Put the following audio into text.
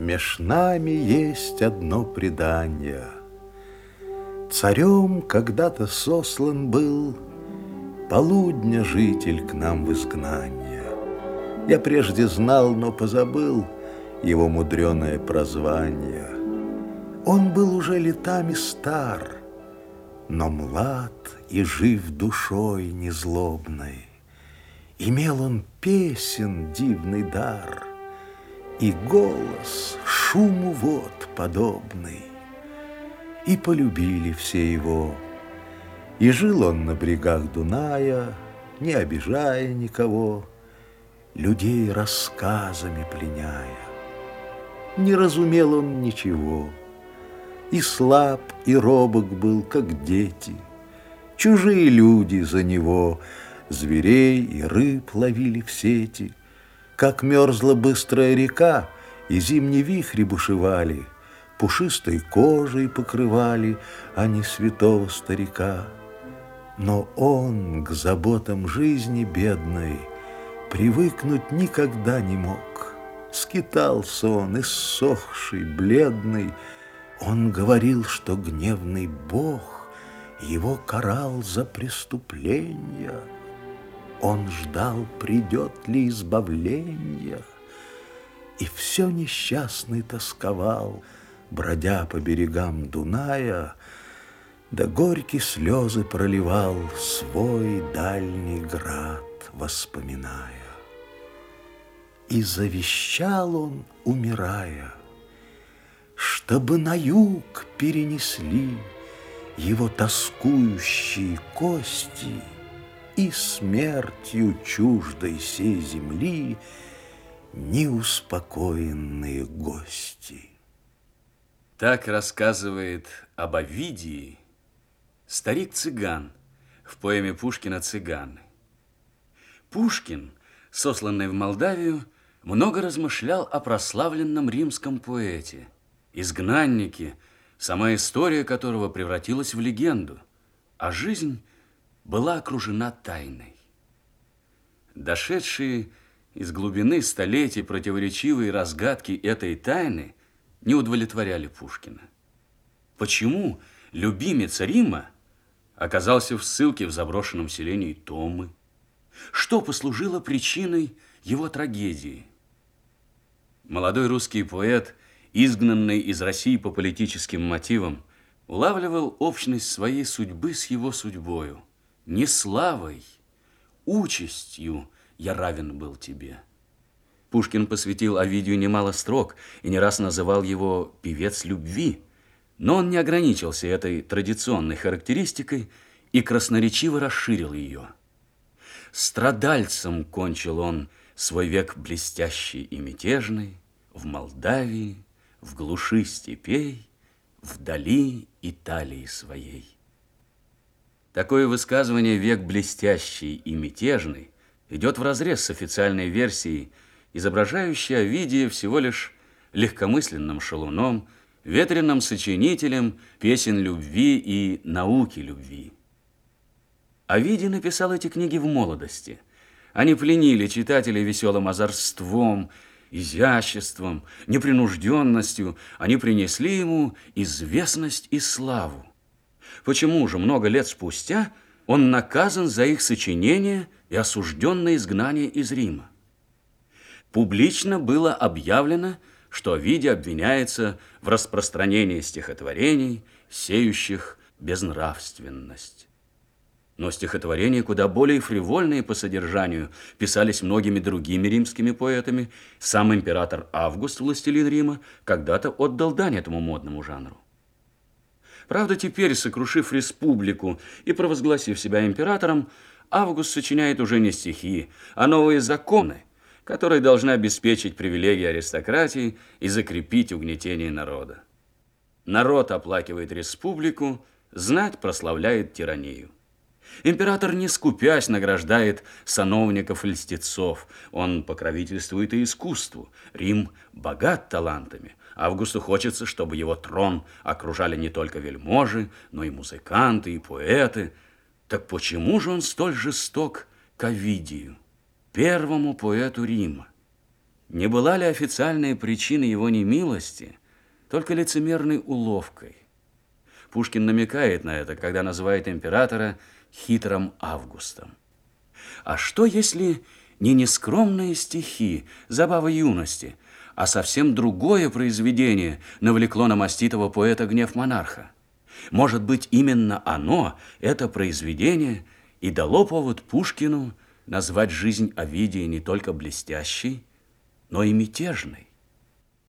Меж нами есть одно предание. Царем когда-то сослан был Полудня житель к нам в изгнание. Я прежде знал, но позабыл Его мудреное прозвание. Он был уже летами стар, Но млад и жив душой незлобной. Имел он песен дивный дар И голос шуму вод подобный. И полюбили все его. И жил он на брегах Дуная, Не обижая никого, Людей рассказами пленяя. Не разумел он ничего, И слаб, и робок был, как дети. Чужие люди за него — Зверей и рыб ловили в сети. Как мерзла быстрая река, и зимние вихри бушевали, Пушистой кожей покрывали они святого старика. Но он к заботам жизни бедной Привыкнуть никогда не мог. Скитался он, иссохший, бледный. Он говорил, что гневный Бог Его карал за преступления. Он ждал, придет ли избавление, И все несчастный тосковал, Бродя по берегам Дуная, Да горькие слезы проливал Свой дальний град воспоминая. И завещал он, умирая, Чтобы на юг перенесли Его тоскующие кости — и смертью чуждой сей земли неуспокоенные гости. Так рассказывает об Овидии старик-цыган в поэме Пушкина «Цыганы». Пушкин, сосланный в Молдавию, много размышлял о прославленном римском поэте, изгнаннике, сама история которого превратилась в легенду, а жизнь была окружена тайной. Дошедшие из глубины столетий противоречивые разгадки этой тайны не удовлетворяли Пушкина. Почему любимец Рима оказался в ссылке в заброшенном селении Томы? Что послужило причиной его трагедии? Молодой русский поэт, изгнанный из России по политическим мотивам, улавливал общность своей судьбы с его судьбою – не славой, участью я равен был тебе. Пушкин посвятил Овидию немало строк и не раз называл его «певец любви», но он не ограничился этой традиционной характеристикой и красноречиво расширил ее. Страдальцем кончил он свой век блестящий и мятежный в Молдавии, в глуши степей, вдали Италии своей. Такое высказывание «век блестящий и мятежный» идет вразрез с официальной версией, изображающей Овидия всего лишь легкомысленным шалуном, ветреным сочинителем песен любви и науки любви. Овидий написал эти книги в молодости. Они пленили читателей веселым озорством, изяществом, непринужденностью. Они принесли ему известность и славу. Почему же много лет спустя он наказан за их сочинение и осужден на изгнание из Рима? Публично было объявлено, что Овидий обвиняется в распространении стихотворений, сеющих безнравственность. Но стихотворения куда более фривольные по содержанию писались многими другими римскими поэтами. Сам император Август, властелин Рима, когда-то отдал дань этому модному жанру. Правда, теперь, сокрушив республику и провозгласив себя императором, Август сочиняет уже не стихи, а новые законы, которые должны обеспечить привилегии аристократии и закрепить угнетение народа. Народ оплакивает республику, знать прославляет тиранию. Император, не скупясь, награждает сановников-льстецов. Он покровительствует и искусству. Рим богат талантами. Августу хочется, чтобы его трон окружали не только вельможи, но и музыканты, и поэты. Так почему же он столь жесток к Овидию, первому поэту Рима? Не была ли официальная причина его немилости только лицемерной уловкой? Пушкин намекает на это, когда называет императора хитрым Августом. А что, если не нескромные стихи, забава юности, а совсем другое произведение навлекло на маститого поэта гнев монарха? Может быть, именно оно, это произведение, и дало повод Пушкину назвать жизнь Овидия не только блестящей, но и мятежной.